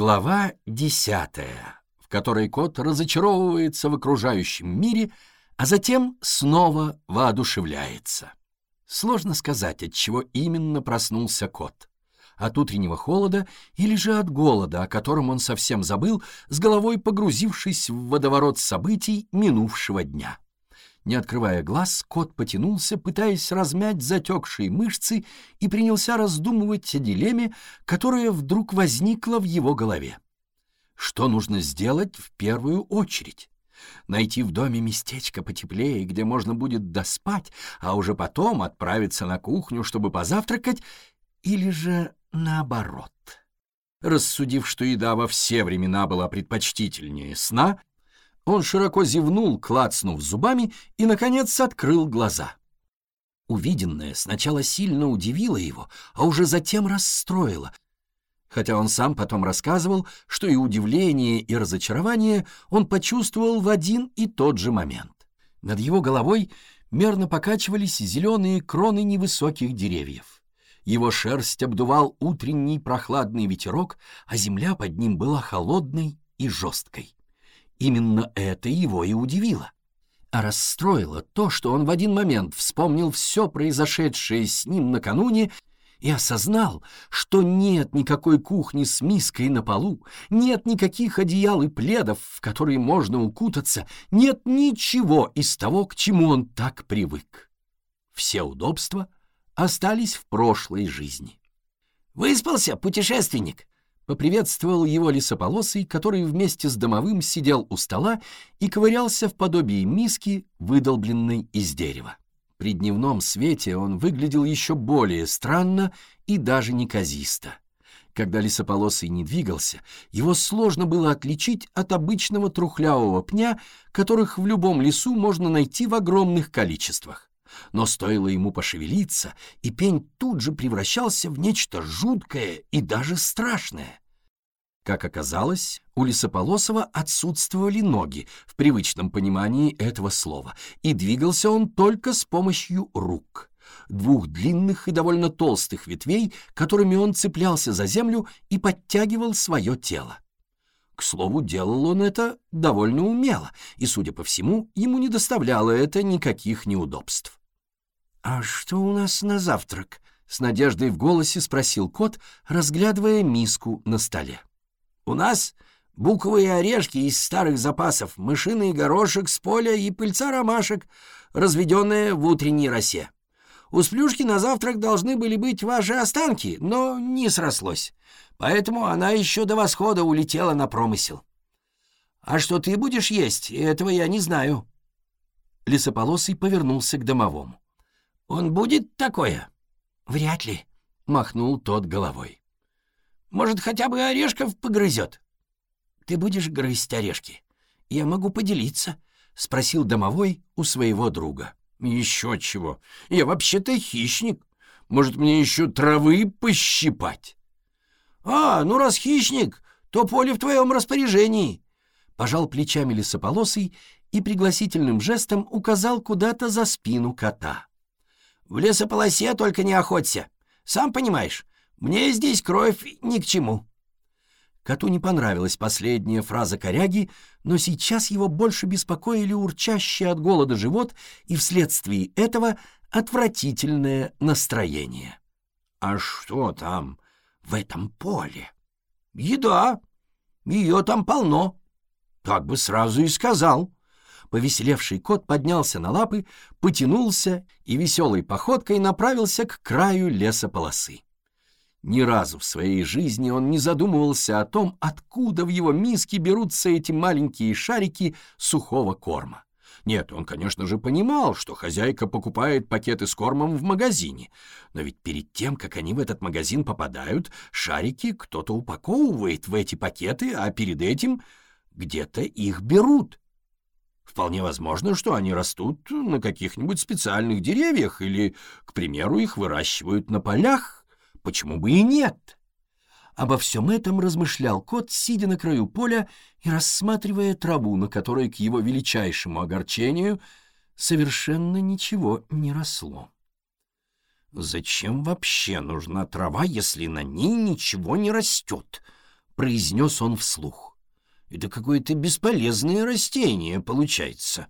Глава десятая, в которой кот разочаровывается в окружающем мире, а затем снова воодушевляется. Сложно сказать, от чего именно проснулся кот. От утреннего холода или же от голода, о котором он совсем забыл, с головой погрузившись в водоворот событий минувшего дня. Не открывая глаз, кот потянулся, пытаясь размять затекшие мышцы, и принялся раздумывать о дилемме, которая вдруг возникла в его голове. Что нужно сделать в первую очередь? Найти в доме местечко потеплее, где можно будет доспать, а уже потом отправиться на кухню, чтобы позавтракать, или же наоборот? Рассудив, что еда во все времена была предпочтительнее сна, он широко зевнул, клацнув зубами, и, наконец, открыл глаза. Увиденное сначала сильно удивило его, а уже затем расстроило, хотя он сам потом рассказывал, что и удивление, и разочарование он почувствовал в один и тот же момент. Над его головой мерно покачивались зеленые кроны невысоких деревьев. Его шерсть обдувал утренний прохладный ветерок, а земля под ним была холодной и жесткой. Именно это его и удивило. А расстроило то, что он в один момент вспомнил все произошедшее с ним накануне и осознал, что нет никакой кухни с миской на полу, нет никаких одеял и пледов, в которые можно укутаться, нет ничего из того, к чему он так привык. Все удобства остались в прошлой жизни. «Выспался, путешественник?» Поприветствовал его лесополосый, который вместе с домовым сидел у стола и ковырялся в подобии миски, выдолбленной из дерева. При дневном свете он выглядел еще более странно и даже неказисто. Когда лесополосый не двигался, его сложно было отличить от обычного трухлявого пня, которых в любом лесу можно найти в огромных количествах. Но стоило ему пошевелиться, и пень тут же превращался в нечто жуткое и даже страшное. Как оказалось, у Лисополосова отсутствовали ноги в привычном понимании этого слова, и двигался он только с помощью рук, двух длинных и довольно толстых ветвей, которыми он цеплялся за землю и подтягивал свое тело. К слову, делал он это довольно умело, и, судя по всему, ему не доставляло это никаких неудобств. «А что у нас на завтрак?» — с надеждой в голосе спросил кот, разглядывая миску на столе. У нас буковые орешки из старых запасов, мышиный горошек с поля и пыльца ромашек, разведенные в утренней росе. У сплюшки на завтрак должны были быть ваши останки, но не срослось. Поэтому она еще до восхода улетела на промысел. А что ты будешь есть, этого я не знаю. Лесополосый повернулся к домовому. Он будет такое? Вряд ли, махнул тот головой. Может, хотя бы орешков погрызет? Ты будешь грызть орешки? Я могу поделиться, — спросил домовой у своего друга. Еще чего. Я вообще-то хищник. Может, мне еще травы пощипать? А, ну раз хищник, то поле в твоем распоряжении. Пожал плечами лесополосый и пригласительным жестом указал куда-то за спину кота. В лесополосе только не охоться. Сам понимаешь, мне здесь кровь ни к чему». Коту не понравилась последняя фраза коряги, но сейчас его больше беспокоили урчащий от голода живот и вследствие этого отвратительное настроение. «А что там в этом поле?» «Еда. Ее там полно. Так бы сразу и сказал». Повеселевший кот поднялся на лапы, потянулся и веселой походкой направился к краю лесополосы. Ни разу в своей жизни он не задумывался о том, откуда в его миске берутся эти маленькие шарики сухого корма. Нет, он, конечно же, понимал, что хозяйка покупает пакеты с кормом в магазине, но ведь перед тем, как они в этот магазин попадают, шарики кто-то упаковывает в эти пакеты, а перед этим где-то их берут. Вполне возможно, что они растут на каких-нибудь специальных деревьях или, к примеру, их выращивают на полях, Почему бы и нет? Обо всем этом размышлял кот, сидя на краю поля и рассматривая траву, на которой, к его величайшему огорчению, совершенно ничего не росло. «Зачем вообще нужна трава, если на ней ничего не растет?» — произнес он вслух. «Это какое-то бесполезное растение получается.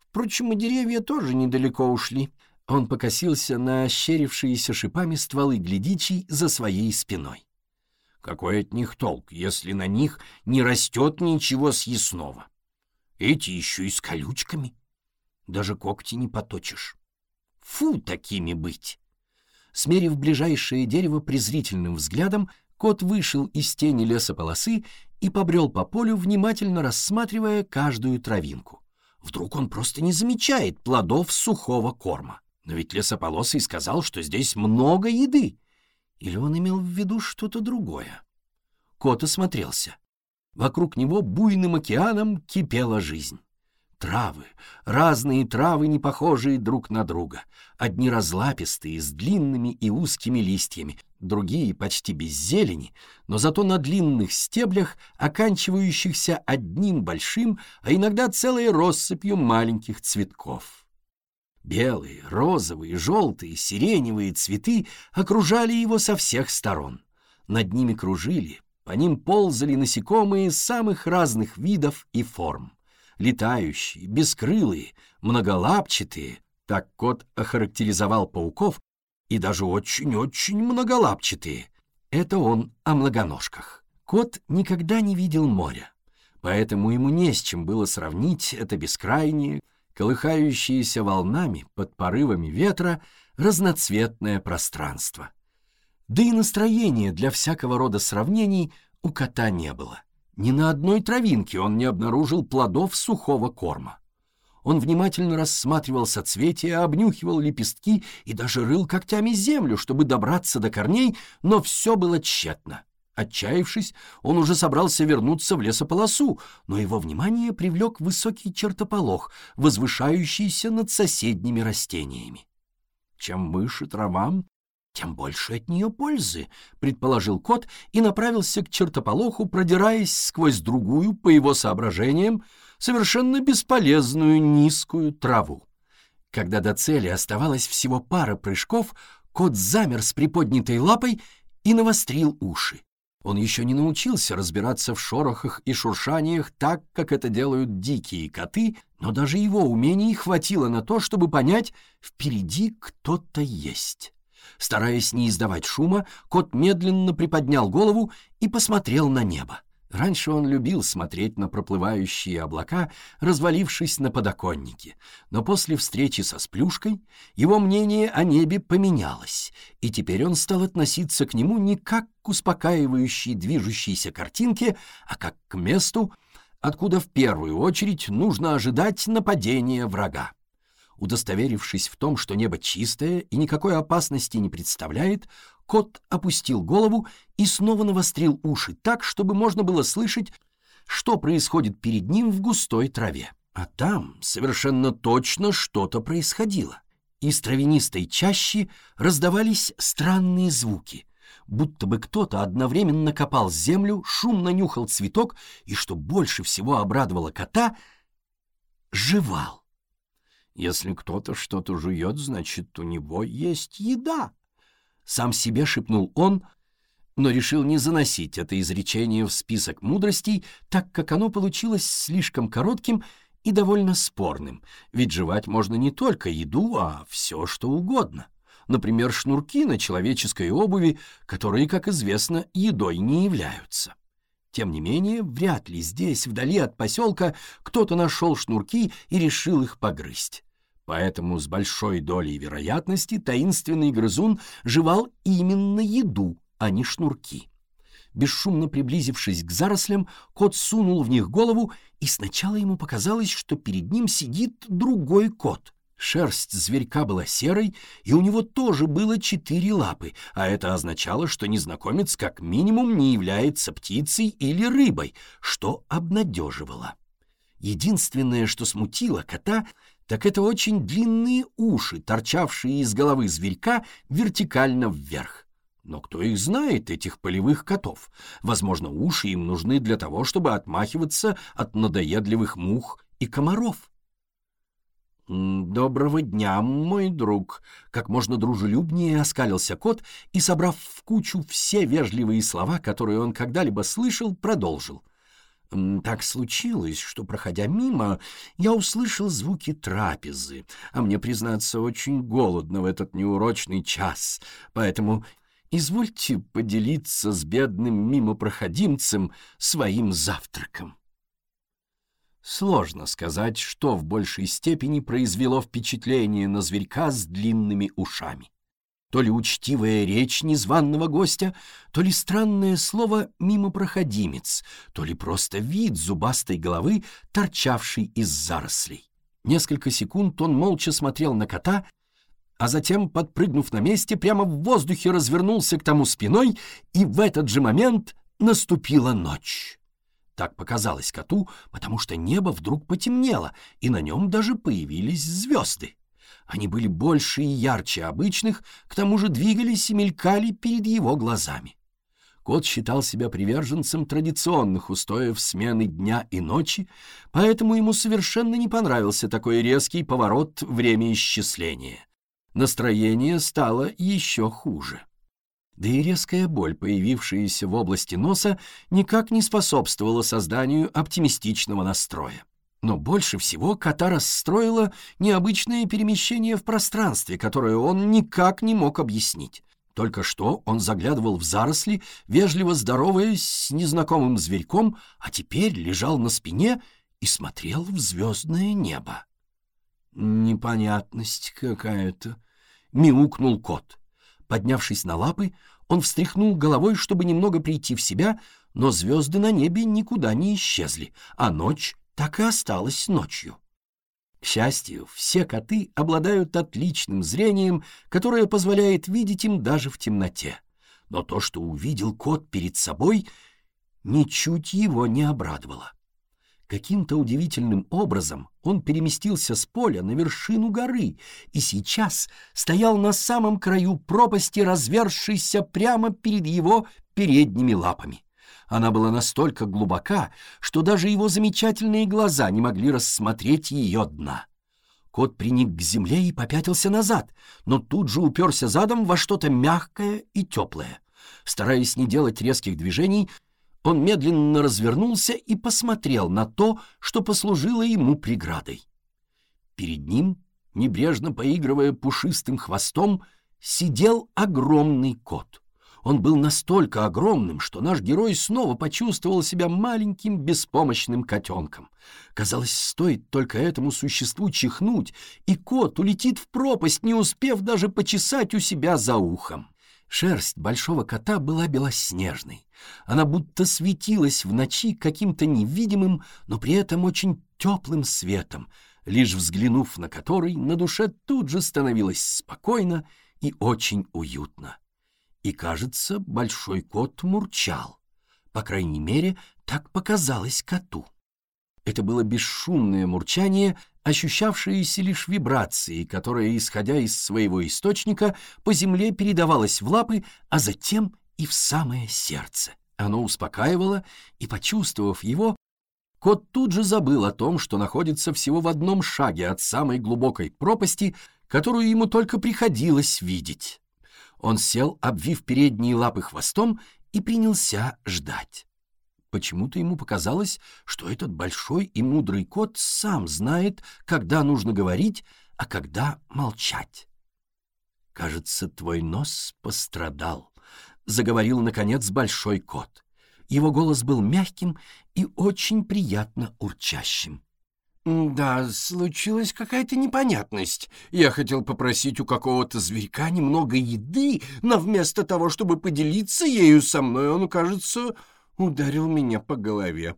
Впрочем, и деревья тоже недалеко ушли». Он покосился на ощерившиеся шипами стволы глядичей за своей спиной. Какой от них толк, если на них не растет ничего съестного? Эти еще и с колючками. Даже когти не поточишь. Фу, такими быть! Смерив ближайшее дерево презрительным взглядом, кот вышел из тени лесополосы и побрел по полю, внимательно рассматривая каждую травинку. Вдруг он просто не замечает плодов сухого корма. Но ведь лесополосый сказал, что здесь много еды. Или он имел в виду что-то другое? Кот осмотрелся. Вокруг него буйным океаном кипела жизнь. Травы, разные травы, не похожие друг на друга. Одни разлапистые, с длинными и узкими листьями, другие почти без зелени, но зато на длинных стеблях, оканчивающихся одним большим, а иногда целой россыпью маленьких цветков. Белые, розовые, желтые, сиреневые цветы окружали его со всех сторон. Над ними кружили, по ним ползали насекомые самых разных видов и форм. Летающие, бескрылые, многолапчатые, так кот охарактеризовал пауков, и даже очень-очень многолапчатые. Это он о многоножках. Кот никогда не видел моря, поэтому ему не с чем было сравнить это бескрайнее, колыхающееся волнами под порывами ветра разноцветное пространство. Да и настроения для всякого рода сравнений у кота не было. Ни на одной травинке он не обнаружил плодов сухого корма. Он внимательно рассматривал соцветия, обнюхивал лепестки и даже рыл когтями землю, чтобы добраться до корней, но все было тщетно. Отчаявшись, он уже собрался вернуться в лесополосу, но его внимание привлек высокий чертополох, возвышающийся над соседними растениями. Чем выше трава, тем больше от нее пользы, предположил кот и направился к чертополоху, продираясь сквозь другую, по его соображениям, совершенно бесполезную низкую траву. Когда до цели оставалось всего пара прыжков, кот замер с приподнятой лапой и навострил уши. Он еще не научился разбираться в шорохах и шуршаниях так, как это делают дикие коты, но даже его умений хватило на то, чтобы понять, впереди кто-то есть. Стараясь не издавать шума, кот медленно приподнял голову и посмотрел на небо. Раньше он любил смотреть на проплывающие облака, развалившись на подоконнике, но после встречи со Сплюшкой его мнение о небе поменялось, и теперь он стал относиться к нему не как к успокаивающей движущейся картинке, а как к месту, откуда в первую очередь нужно ожидать нападения врага. Удостоверившись в том, что небо чистое и никакой опасности не представляет, кот опустил голову и снова навострил уши так, чтобы можно было слышать, что происходит перед ним в густой траве. А там совершенно точно что-то происходило. Из травянистой чащи раздавались странные звуки, будто бы кто-то одновременно копал землю, шумно нюхал цветок и, что больше всего обрадовало кота, жевал. Если кто-то что-то жует, значит, у него есть еда. Сам себе шепнул он, но решил не заносить это изречение в список мудростей, так как оно получилось слишком коротким и довольно спорным, ведь жевать можно не только еду, а все, что угодно. Например, шнурки на человеческой обуви, которые, как известно, едой не являются. Тем не менее, вряд ли здесь, вдали от поселка, кто-то нашел шнурки и решил их погрызть. Поэтому с большой долей вероятности таинственный грызун жевал именно еду, а не шнурки. Бесшумно приблизившись к зарослям, кот сунул в них голову, и сначала ему показалось, что перед ним сидит другой кот. Шерсть зверька была серой, и у него тоже было четыре лапы, а это означало, что незнакомец как минимум не является птицей или рыбой, что обнадеживало. Единственное, что смутило кота, так это очень длинные уши, торчавшие из головы зверька вертикально вверх. Но кто их знает, этих полевых котов? Возможно, уши им нужны для того, чтобы отмахиваться от надоедливых мух и комаров. «Доброго дня, мой друг!» Как можно дружелюбнее оскалился кот и, собрав в кучу все вежливые слова, которые он когда-либо слышал, продолжил. «Так случилось, что, проходя мимо, я услышал звуки трапезы, а мне, признаться, очень голодно в этот неурочный час, поэтому извольте поделиться с бедным мимопроходимцем своим завтраком». Сложно сказать, что в большей степени произвело впечатление на зверька с длинными ушами. То ли учтивая речь незваного гостя, то ли странное слово «мимопроходимец», то ли просто вид зубастой головы, торчавший из зарослей. Несколько секунд он молча смотрел на кота, а затем, подпрыгнув на месте, прямо в воздухе развернулся к тому спиной, и в этот же момент наступила ночь. Так показалось коту, потому что небо вдруг потемнело, и на нем даже появились звезды. Они были больше и ярче обычных, к тому же двигались и мелькали перед его глазами. Кот считал себя приверженцем традиционных устоев смены дня и ночи, поэтому ему совершенно не понравился такой резкий поворот времяисчисления. Настроение стало еще хуже да и резкая боль, появившаяся в области носа, никак не способствовала созданию оптимистичного настроя. Но больше всего кота расстроило необычное перемещение в пространстве, которое он никак не мог объяснить. Только что он заглядывал в заросли, вежливо здороваясь с незнакомым зверьком, а теперь лежал на спине и смотрел в звездное небо. «Непонятность какая-то», — мяукнул кот. Поднявшись на лапы, он встряхнул головой, чтобы немного прийти в себя, но звезды на небе никуда не исчезли, а ночь так и осталась ночью. К счастью, все коты обладают отличным зрением, которое позволяет видеть им даже в темноте. Но то, что увидел кот перед собой, ничуть его не обрадовало. Каким-то удивительным образом он переместился с поля на вершину горы и сейчас стоял на самом краю пропасти, разверзшейся прямо перед его передними лапами. Она была настолько глубока, что даже его замечательные глаза не могли рассмотреть ее дна. Кот приник к земле и попятился назад, но тут же уперся задом во что-то мягкое и теплое. Стараясь не делать резких движений, он медленно развернулся и посмотрел на то, что послужило ему преградой. Перед ним, небрежно поигрывая пушистым хвостом, сидел огромный кот. Он был настолько огромным, что наш герой снова почувствовал себя маленьким беспомощным котенком. Казалось, стоит только этому существу чихнуть, и кот улетит в пропасть, не успев даже почесать у себя за ухом. Шерсть большого кота была белоснежной. Она будто светилась в ночи каким-то невидимым, но при этом очень теплым светом, лишь взглянув на который, на душе тут же становилось спокойно и очень уютно. И, кажется, большой кот мурчал. По крайней мере, так показалось коту. Это было бесшумное мурчание, ощущавшееся лишь вибрацией, которая, исходя из своего источника, по земле передавалась в лапы, а затем и в самое сердце. Оно успокаивало, и, почувствовав его, кот тут же забыл о том, что находится всего в одном шаге от самой глубокой пропасти, которую ему только приходилось видеть. Он сел, обвив передние лапы хвостом, и принялся ждать. Почему-то ему показалось, что этот большой и мудрый кот сам знает, когда нужно говорить, а когда молчать. «Кажется, твой нос пострадал», — заговорил, наконец, большой кот. Его голос был мягким и очень приятно урчащим. «Да, случилась какая-то непонятность. Я хотел попросить у какого-то зверька немного еды, но вместо того, чтобы поделиться ею со мной, он, кажется, ударил меня по голове.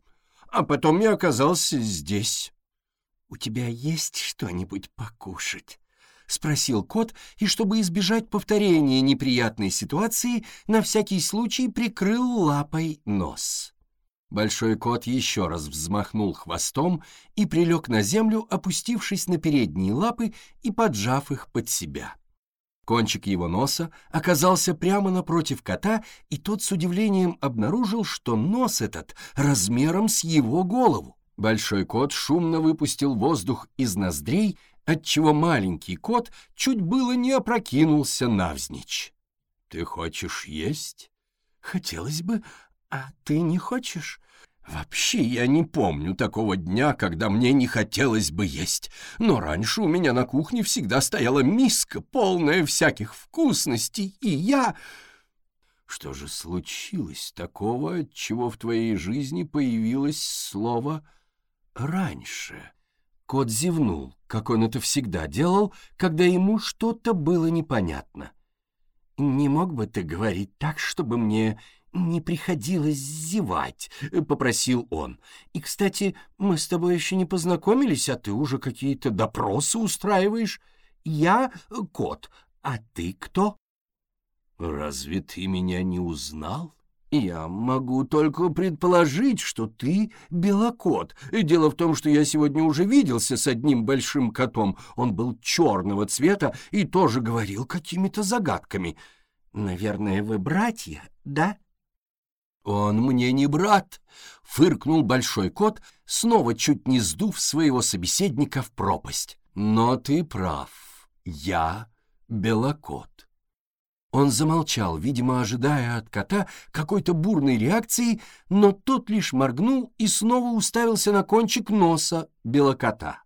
А потом я оказался здесь. — У тебя есть что-нибудь покушать? — спросил кот, и, чтобы избежать повторения неприятной ситуации, на всякий случай прикрыл лапой нос. Большой кот еще раз взмахнул хвостом и прилег на землю, опустившись на передние лапы и поджав их под себя. Кончик его носа оказался прямо напротив кота, и тот с удивлением обнаружил, что нос этот размером с его голову. Большой кот шумно выпустил воздух из ноздрей, отчего маленький кот чуть было не опрокинулся навзничь. «Ты хочешь есть?» «Хотелось бы, а ты не хочешь?» Вообще я не помню такого дня, когда мне не хотелось бы есть. Но раньше у меня на кухне всегда стояла миска, полная всяких вкусностей, и я... Что же случилось такого, чего в твоей жизни появилось слово «раньше»? Кот зевнул, как он это всегда делал, когда ему что-то было непонятно. «Не мог бы ты говорить так, чтобы мне не приходилось зевать», — попросил он. «И, кстати, мы с тобой еще не познакомились, а ты уже какие-то допросы устраиваешь. Я кот, а ты кто?» «Разве ты меня не узнал?» «Я могу только предположить, что ты белокот. Дело в том, что я сегодня уже виделся с одним большим котом. Он был черного цвета и тоже говорил какими-то загадками. Наверное, вы братья, да?» «Он мне не брат!» — фыркнул большой кот, снова чуть не сдув своего собеседника в пропасть. «Но ты прав. Я белокот». Он замолчал, видимо, ожидая от кота какой-то бурной реакции, но тот лишь моргнул и снова уставился на кончик носа белокота.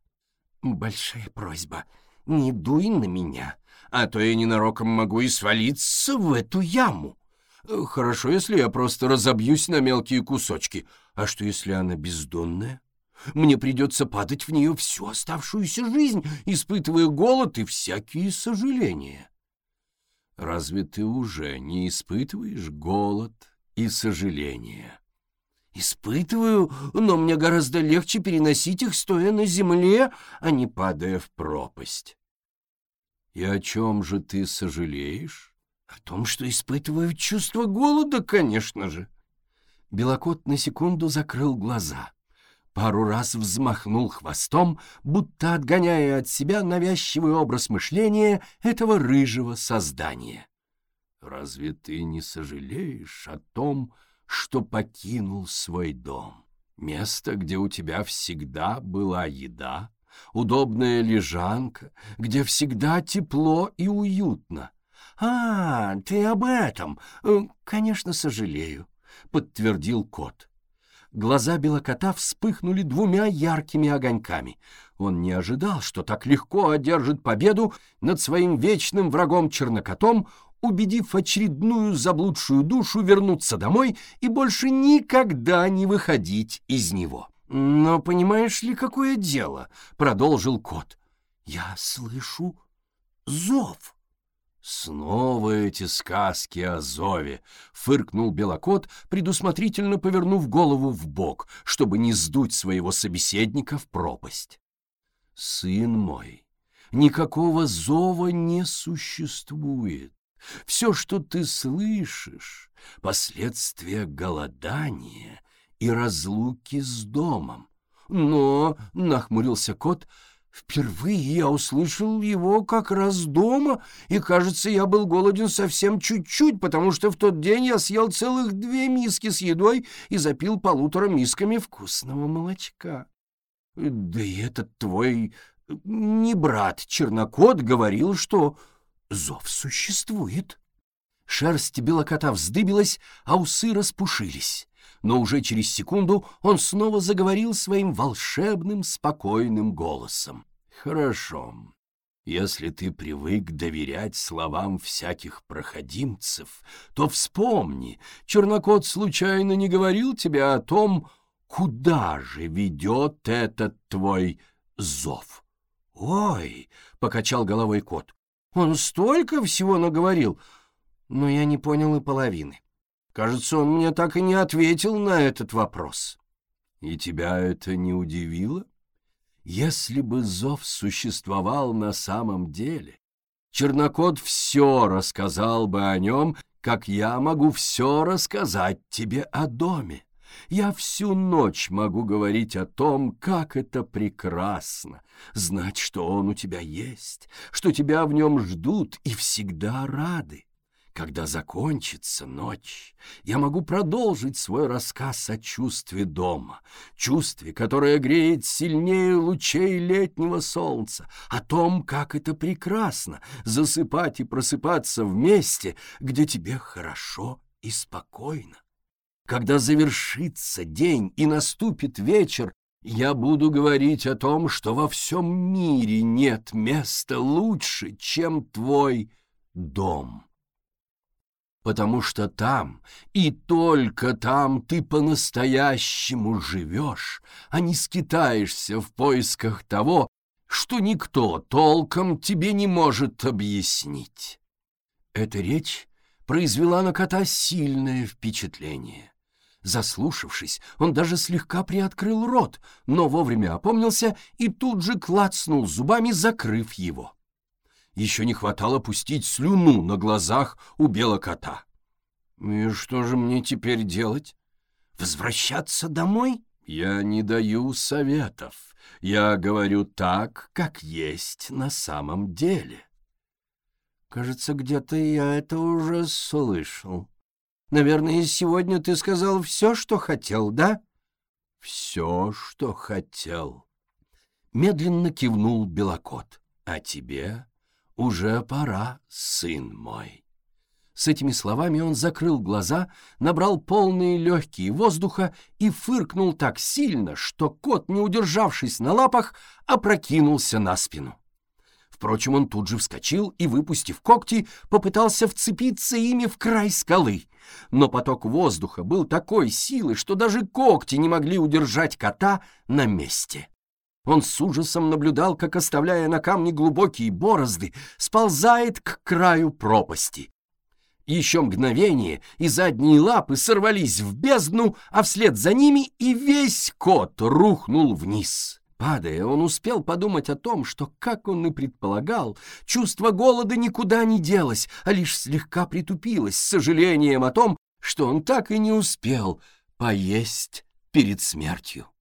«Большая просьба, не дуй на меня, а то я ненароком могу и свалиться в эту яму. Хорошо, если я просто разобьюсь на мелкие кусочки. А что, если она бездонная?» Мне придется падать в нее всю оставшуюся жизнь, испытывая голод и всякие сожаления. Разве ты уже не испытываешь голод и сожаление? Испытываю, но мне гораздо легче переносить их, стоя на земле, а не падая в пропасть. И о чем же ты сожалеешь? О том, что испытываю чувство голода, конечно же. Белокот на секунду закрыл глаза пару раз взмахнул хвостом, будто отгоняя от себя навязчивый образ мышления этого рыжего создания. «Разве ты не сожалеешь о том, что покинул свой дом? Место, где у тебя всегда была еда, удобная лежанка, где всегда тепло и уютно. «А, ты об этом! Э, конечно, сожалею», — подтвердил кот. Глаза белокота вспыхнули двумя яркими огоньками. Он не ожидал, что так легко одержит победу над своим вечным врагом чернокотом, убедив очередную заблудшую душу вернуться домой и больше никогда не выходить из него. «Но понимаешь ли, какое дело?» — продолжил кот. «Я слышу зов». «Снова эти сказки о зове!» — фыркнул Белокот, предусмотрительно повернув голову в бок, чтобы не сдуть своего собеседника в пропасть. «Сын мой, никакого зова не существует. Все, что ты слышишь, — последствия голодания и разлуки с домом. Но, — нахмурился кот, — Впервые я услышал его как раз дома, и, кажется, я был голоден совсем чуть-чуть, потому что в тот день я съел целых две миски с едой и запил полутора мисками вкусного молочка. Да и этот твой не брат Чернокот говорил, что зов существует. Шерсть белокота вздыбилась, а усы распушились. Но уже через секунду он снова заговорил своим волшебным, спокойным голосом. «Хорошо. Если ты привык доверять словам всяких проходимцев, то вспомни, Чернокот случайно не говорил тебе о том, куда же ведет этот твой зов?» «Ой!» — покачал головой кот. «Он столько всего наговорил!» но я не понял и половины. Кажется, он мне так и не ответил на этот вопрос. И тебя это не удивило? Если бы зов существовал на самом деле, Чернокот все рассказал бы о нем, как я могу все рассказать тебе о доме. Я всю ночь могу говорить о том, как это прекрасно, знать, что он у тебя есть, что тебя в нем ждут и всегда рады Когда закончится ночь, я могу продолжить свой рассказ о чувстве дома, чувстве, которое греет сильнее лучей летнего солнца, о том, как это прекрасно засыпать и просыпаться вместе, где тебе хорошо и спокойно. Когда завершится день и наступит вечер, я буду говорить о том, что во всем мире нет места лучше, чем твой дом. Потому что там и только там ты по-настоящему живешь, а не скитаешься в поисках того, что никто толком тебе не может объяснить. Эта речь произвела на кота сильное впечатление. Заслушавшись, он даже слегка приоткрыл рот, но вовремя опомнился и тут же клацнул зубами, закрыв его. Еще не хватало пустить слюну на глазах у белокота. «И что же мне теперь делать? Возвращаться домой?» «Я не даю советов. Я говорю так, как есть на самом деле». «Кажется, где-то я это уже слышал. Наверное, сегодня ты сказал все, что хотел, да?» «Все, что хотел». Медленно кивнул Белокот. «А тебе уже пора, сын мой». С этими словами он закрыл глаза, набрал полные легкие воздуха и фыркнул так сильно, что кот, не удержавшись на лапах, опрокинулся на спину. Впрочем, он тут же вскочил и, выпустив когти, попытался вцепиться ими в край скалы. Но поток воздуха был такой силы, что даже когти не могли удержать кота на месте. Он с ужасом наблюдал, как, оставляя на камне глубокие борозды, сползает к краю пропасти. Еще мгновение, и задние лапы сорвались в бездну, а вслед за ними и весь кот рухнул вниз. Падая, он успел подумать о том, что, как он и предполагал, чувство голода никуда не делось, а лишь слегка притупилось с сожалением о том, что он так и не успел поесть перед смертью.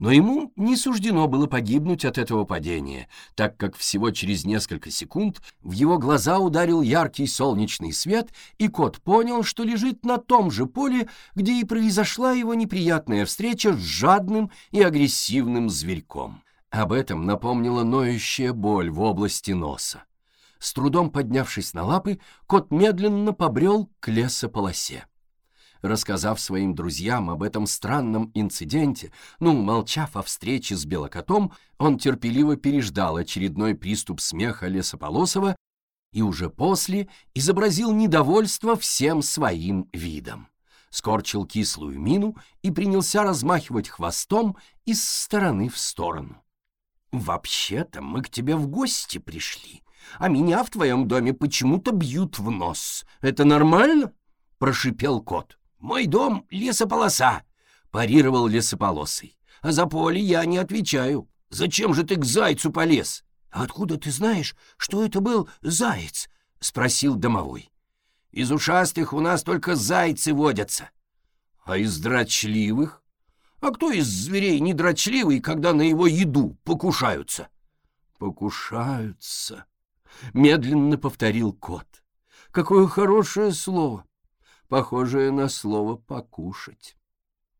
Но ему не суждено было погибнуть от этого падения, так как всего через несколько секунд в его глаза ударил яркий солнечный свет, и кот понял, что лежит на том же поле, где и произошла его неприятная встреча с жадным и агрессивным зверьком. Об этом напомнила ноющая боль в области носа. С трудом поднявшись на лапы, кот медленно побрел к лесополосе. Рассказав своим друзьям об этом странном инциденте, ну, молчав о встрече с Белокотом, он терпеливо переждал очередной приступ смеха Лесополосова и уже после изобразил недовольство всем своим видом. Скорчил кислую мину и принялся размахивать хвостом из стороны в сторону. «Вообще-то мы к тебе в гости пришли, а меня в твоем доме почему-то бьют в нос. Это нормально?» — прошипел кот. «Мой дом — лесополоса», — парировал лесополосый. «А за поле я не отвечаю. Зачем же ты к зайцу полез?» «Откуда ты знаешь, что это был заяц?» — спросил домовой. «Из ушастых у нас только зайцы водятся». «А из дрочливых?» «А кто из зверей не дрочливый, когда на его еду покушаются?» «Покушаются», — медленно повторил кот. «Какое хорошее слово! Похожее на слово «покушать».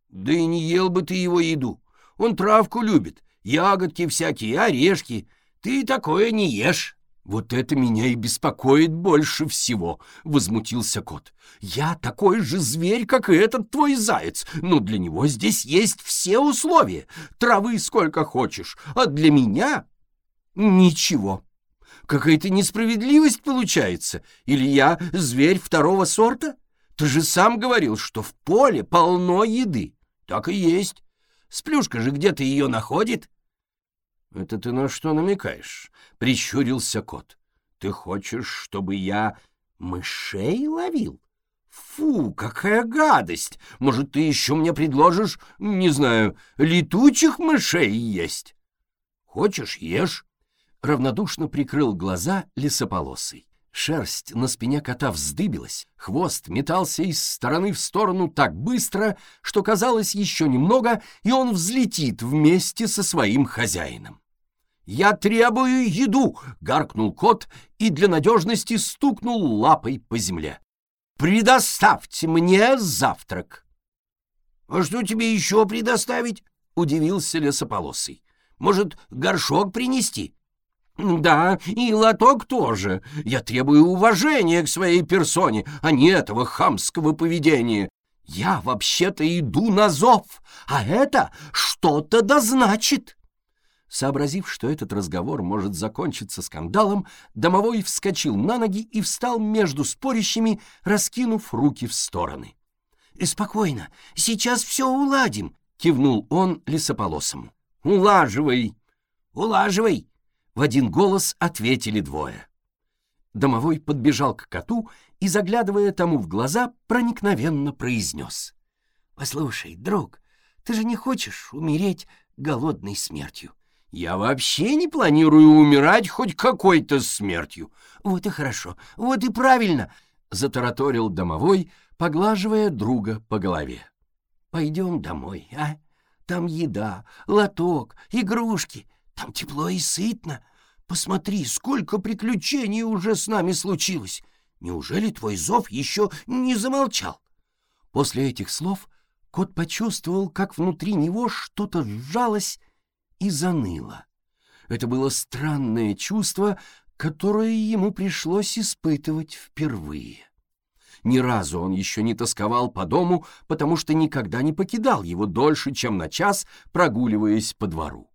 «Да и не ел бы ты его еду. Он травку любит, ягодки всякие, орешки. Ты такое не ешь». «Вот это меня и беспокоит больше всего», — возмутился кот. «Я такой же зверь, как и этот твой заяц, но для него здесь есть все условия. Травы сколько хочешь, а для меня — ничего. Какая-то несправедливость получается. Или я зверь второго сорта?» Ты же сам говорил, что в поле полно еды. Так и есть. Сплюшка же где-то ее находит. Это ты на что намекаешь? Прищурился кот. Ты хочешь, чтобы я мышей ловил? Фу, какая гадость! Может, ты еще мне предложишь, не знаю, летучих мышей есть? Хочешь, ешь. Равнодушно прикрыл глаза лесополосый. Шерсть на спине кота вздыбилась, хвост метался из стороны в сторону так быстро, что казалось еще немного, и он взлетит вместе со своим хозяином. «Я требую еду!» — гаркнул кот и для надежности стукнул лапой по земле. «Предоставьте мне завтрак!» «А что тебе еще предоставить?» — удивился лесополосый. «Может, горшок принести?» «Да, и лоток тоже. Я требую уважения к своей персоне, а не этого хамского поведения. Я вообще-то иду на зов, а это что-то да значит!» Сообразив, что этот разговор может закончиться скандалом, домовой вскочил на ноги и встал между спорящими, раскинув руки в стороны. «Э, «Спокойно, сейчас все уладим», — кивнул он лесополосому. «Улаживай!» «Улаживай!» — в один голос ответили двое. Домовой подбежал к коту и, заглядывая тому в глаза, проникновенно произнес. «Послушай, друг, ты же не хочешь умереть голодной смертью?» Я вообще не планирую умирать хоть какой-то смертью. Вот и хорошо, вот и правильно, — затараторил домовой, поглаживая друга по голове. Пойдем домой, а? Там еда, лоток, игрушки, там тепло и сытно. Посмотри, сколько приключений уже с нами случилось. Неужели твой зов еще не замолчал? После этих слов кот почувствовал, как внутри него что-то сжалось и заныло. Это было странное чувство, которое ему пришлось испытывать впервые. Ни разу он еще не тосковал по дому, потому что никогда не покидал его дольше, чем на час, прогуливаясь по двору.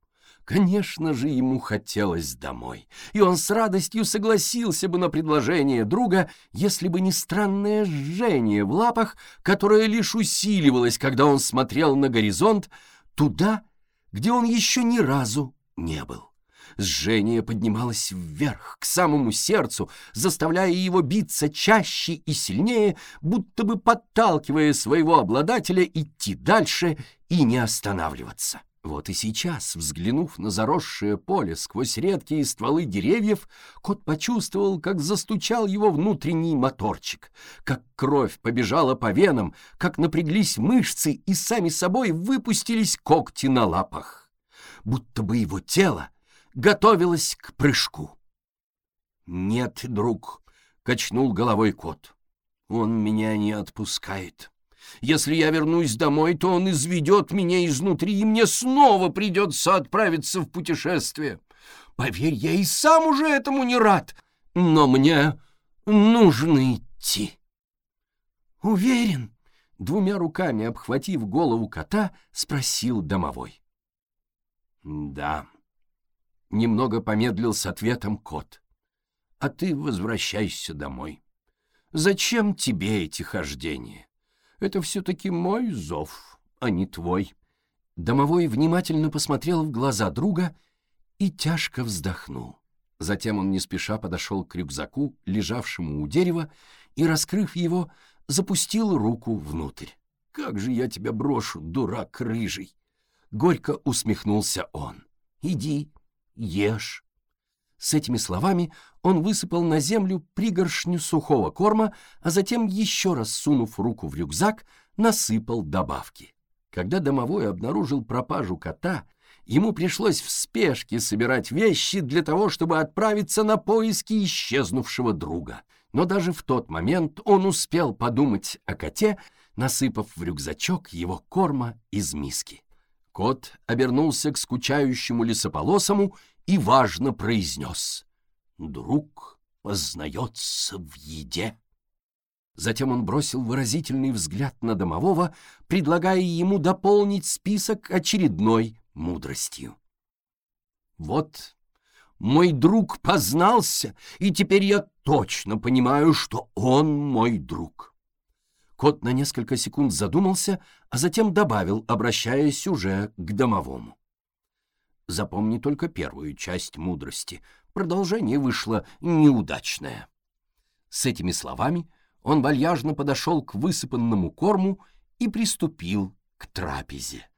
Конечно же, ему хотелось домой, и он с радостью согласился бы на предложение друга, если бы не странное жжение в лапах, которое лишь усиливалось, когда он смотрел на горизонт, туда, где он еще ни разу не был. Жжение поднималось вверх, к самому сердцу, заставляя его биться чаще и сильнее, будто бы подталкивая своего обладателя идти дальше и не останавливаться. Вот и сейчас, взглянув на заросшее поле сквозь редкие стволы деревьев, кот почувствовал, как застучал его внутренний моторчик, как кровь побежала по венам, как напряглись мышцы и сами собой выпустились когти на лапах. Будто бы его тело готовилось к прыжку. «Нет, друг», — качнул головой кот, — «он меня не отпускает». Если я вернусь домой, то он изведет меня изнутри, и мне снова придется отправиться в путешествие. Поверь, я и сам уже этому не рад, но мне нужно идти. Уверен, двумя руками обхватив голову кота, спросил домовой. Да. Немного помедлил с ответом кот. А ты возвращайся домой. Зачем тебе эти хождения? Это все-таки мой зов, а не твой. Домовой внимательно посмотрел в глаза друга и тяжко вздохнул. Затем он не спеша подошел к рюкзаку, лежавшему у дерева, и, раскрыв его, запустил руку внутрь. «Как же я тебя брошу, дурак рыжий!» Горько усмехнулся он. «Иди, ешь». С этими словами он высыпал на землю пригоршню сухого корма, а затем, еще раз сунув руку в рюкзак, насыпал добавки. Когда домовой обнаружил пропажу кота, ему пришлось в спешке собирать вещи для того, чтобы отправиться на поиски исчезнувшего друга. Но даже в тот момент он успел подумать о коте, насыпав в рюкзачок его корма из миски. Кот обернулся к скучающему лесополосому и важно произнес «Друг познается в еде». Затем он бросил выразительный взгляд на домового, предлагая ему дополнить список очередной мудростью. «Вот мой друг познался, и теперь я точно понимаю, что он мой друг». Кот на несколько секунд задумался, а затем добавил, обращаясь уже к домовому. Запомни только первую часть мудрости. Продолжение вышло неудачное. С этими словами он вальяжно подошел к высыпанному корму и приступил к трапезе.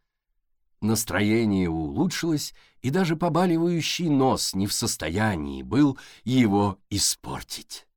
Настроение улучшилось, и даже побаливающий нос не в состоянии был его испортить.